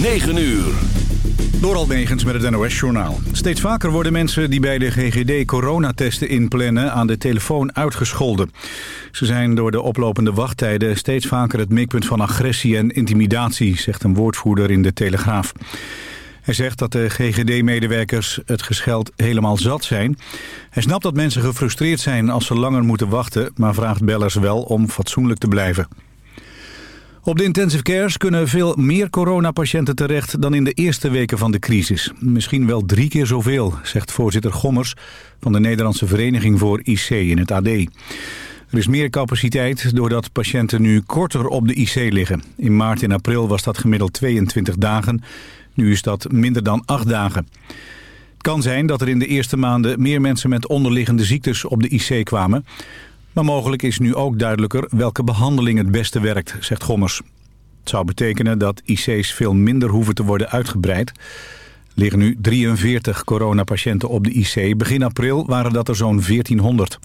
9 uur. Door Almegens met het NOS-journaal. Steeds vaker worden mensen die bij de GGD coronatesten inplannen aan de telefoon uitgescholden. Ze zijn door de oplopende wachttijden steeds vaker het mikpunt van agressie en intimidatie, zegt een woordvoerder in de Telegraaf. Hij zegt dat de GGD-medewerkers het gescheld helemaal zat zijn. Hij snapt dat mensen gefrustreerd zijn als ze langer moeten wachten... maar vraagt bellers wel om fatsoenlijk te blijven. Op de intensive cares kunnen veel meer coronapatiënten terecht dan in de eerste weken van de crisis. Misschien wel drie keer zoveel, zegt voorzitter Gommers van de Nederlandse Vereniging voor IC in het AD. Er is meer capaciteit doordat patiënten nu korter op de IC liggen. In maart en april was dat gemiddeld 22 dagen. Nu is dat minder dan 8 dagen. Het kan zijn dat er in de eerste maanden meer mensen met onderliggende ziektes op de IC kwamen. Maar mogelijk is nu ook duidelijker welke behandeling het beste werkt, zegt Gommers. Het zou betekenen dat IC's veel minder hoeven te worden uitgebreid. Er liggen nu 43 coronapatiënten op de IC. Begin april waren dat er zo'n 1400.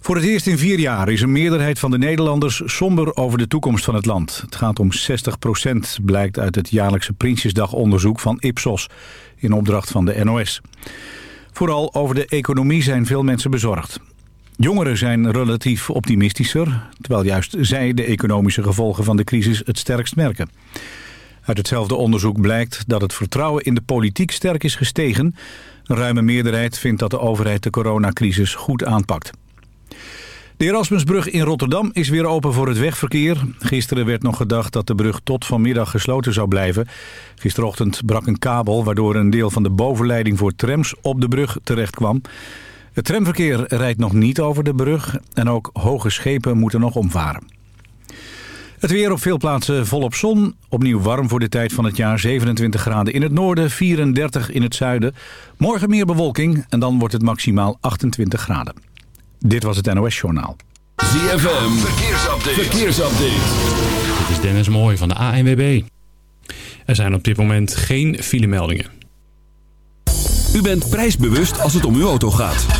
Voor het eerst in vier jaar is een meerderheid van de Nederlanders somber over de toekomst van het land. Het gaat om 60 procent, blijkt uit het jaarlijkse Prinsjesdagonderzoek van Ipsos in opdracht van de NOS. Vooral over de economie zijn veel mensen bezorgd. Jongeren zijn relatief optimistischer, terwijl juist zij de economische gevolgen van de crisis het sterkst merken. Uit hetzelfde onderzoek blijkt dat het vertrouwen in de politiek sterk is gestegen. Een ruime meerderheid vindt dat de overheid de coronacrisis goed aanpakt. De Erasmusbrug in Rotterdam is weer open voor het wegverkeer. Gisteren werd nog gedacht dat de brug tot vanmiddag gesloten zou blijven. Gisterochtend brak een kabel waardoor een deel van de bovenleiding voor trams op de brug terecht kwam. Het tramverkeer rijdt nog niet over de brug en ook hoge schepen moeten nog omvaren. Het weer op veel plaatsen volop zon. Opnieuw warm voor de tijd van het jaar. 27 graden in het noorden, 34 in het zuiden. Morgen meer bewolking en dan wordt het maximaal 28 graden. Dit was het NOS Journaal. ZFM, verkeersupdate. verkeersupdate. Dit is Dennis Mooij van de ANWB. Er zijn op dit moment geen filemeldingen. U bent prijsbewust als het om uw auto gaat.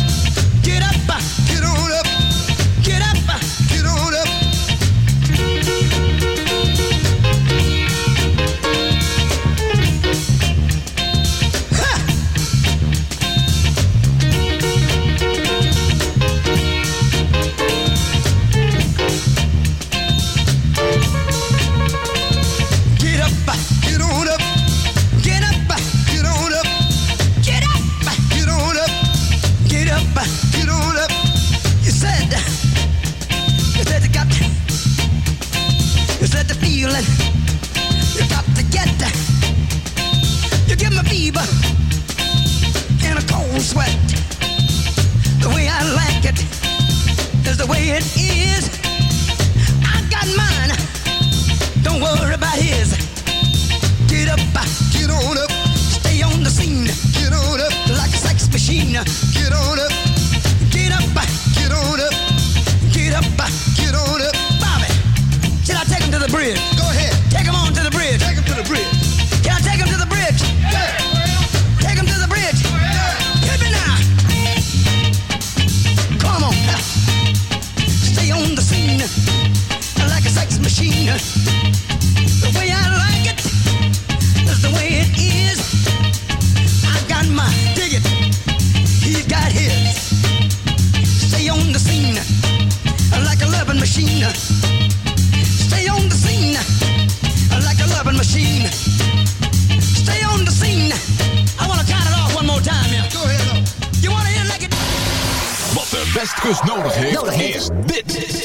machine. The way I like it is the way it is. I've got my ticket, he's got his. Stay on the scene like a loving machine. Stay on the scene like a loving machine. Stay on the scene. I want to count it off one more time. Yeah. Go ahead. You want to hear like it? Wat de Westkust nodig heeft, nodig heeft. is dit.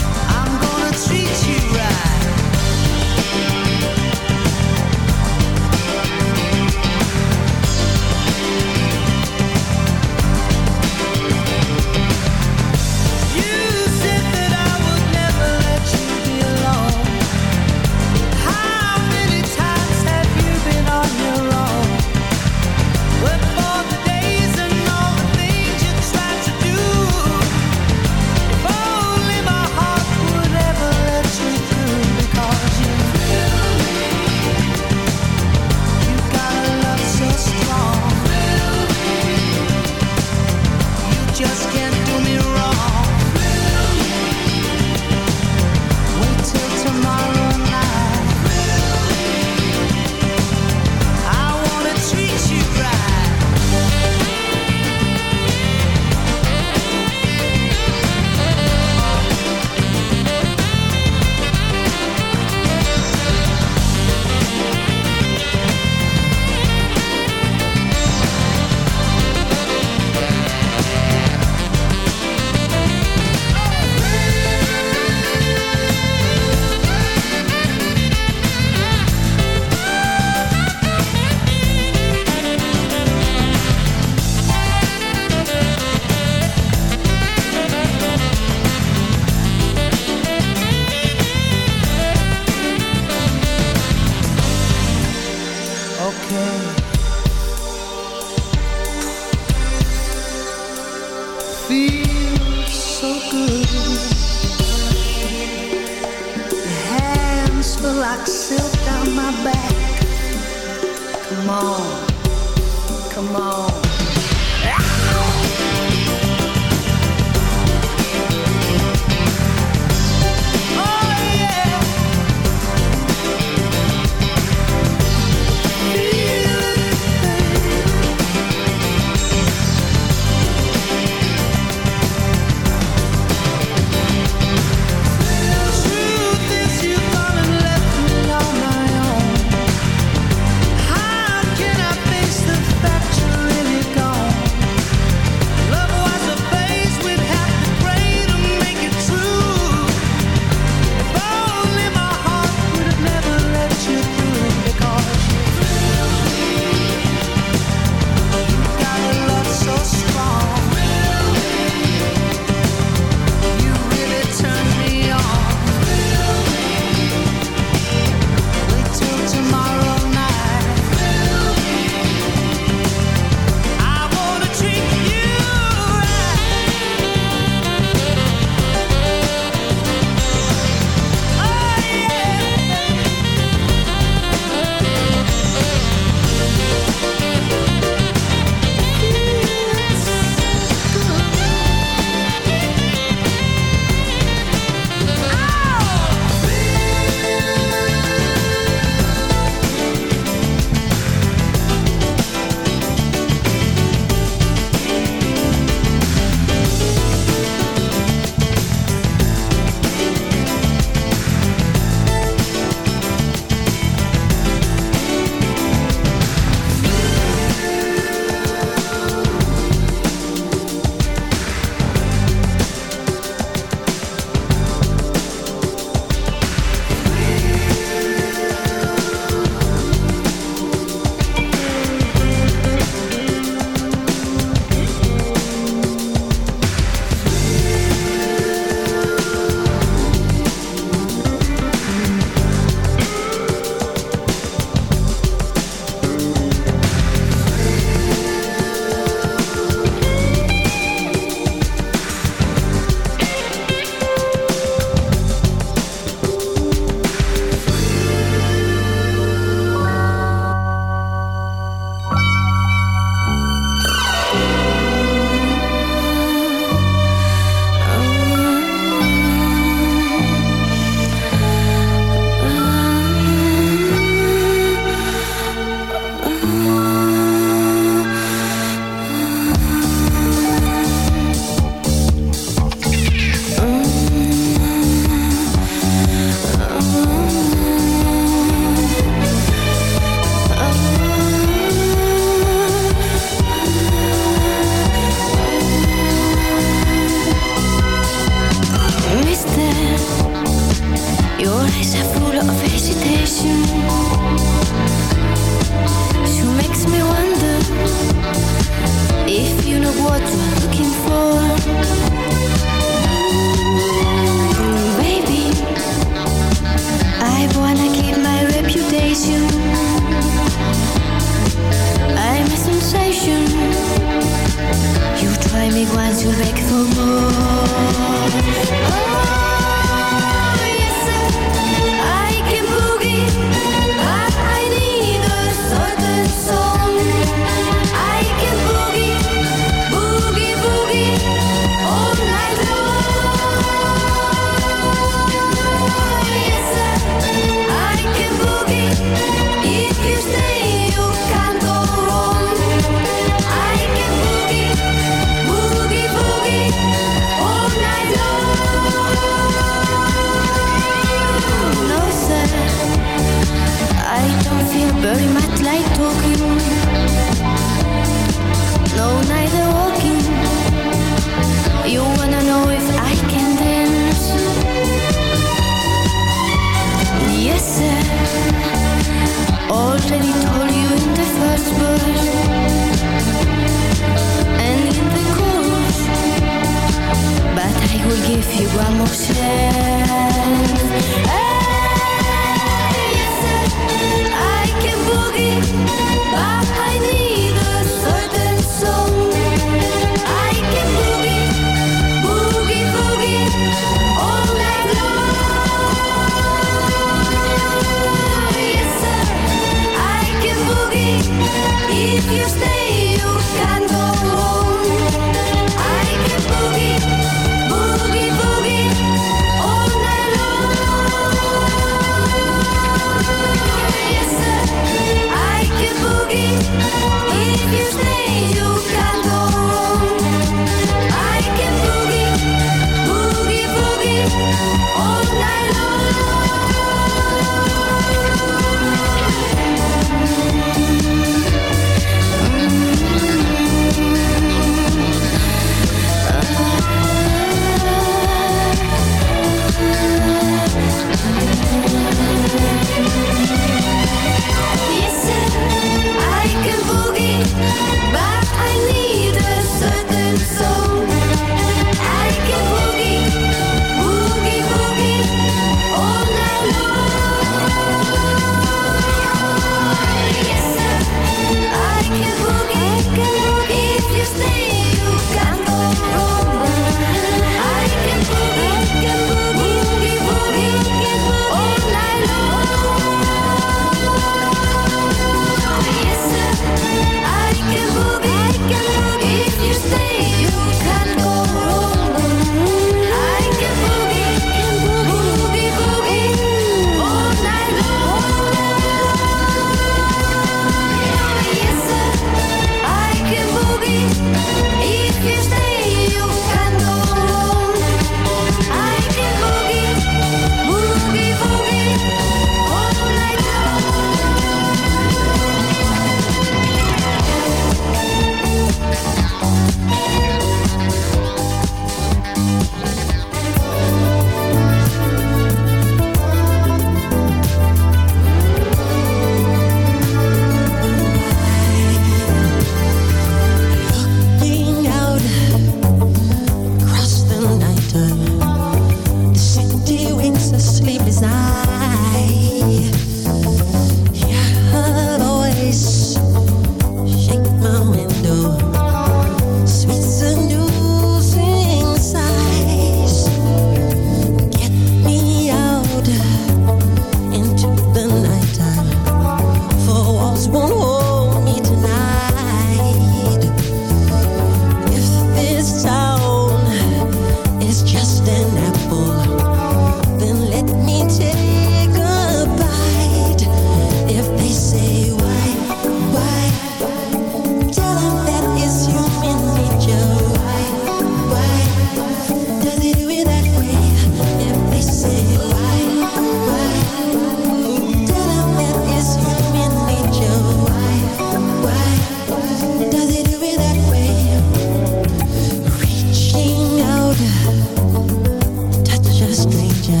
Stranger.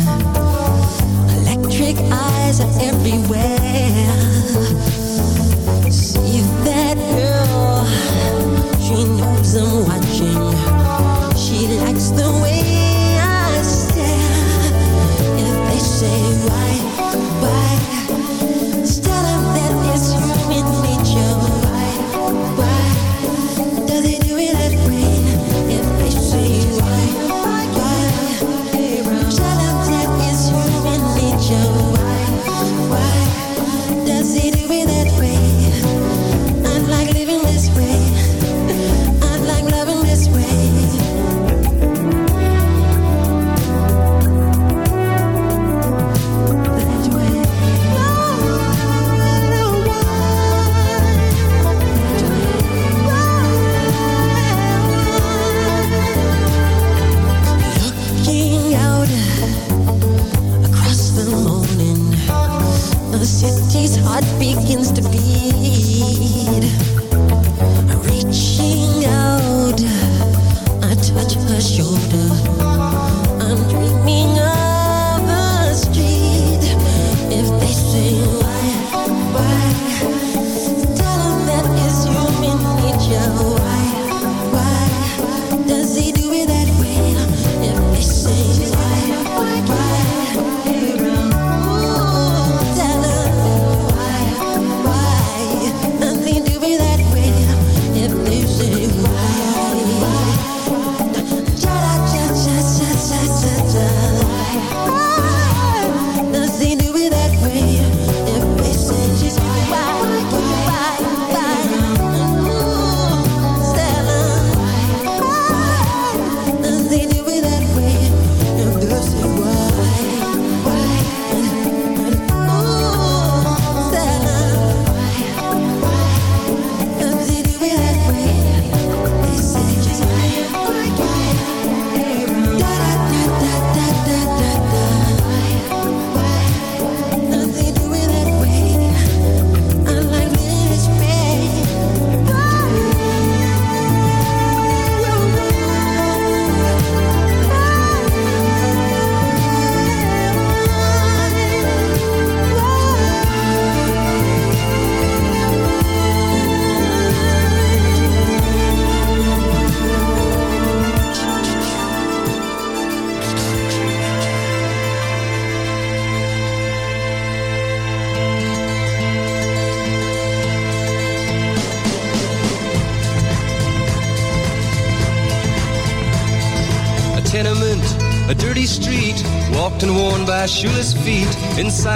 Electric eyes are everywhere. See that girl,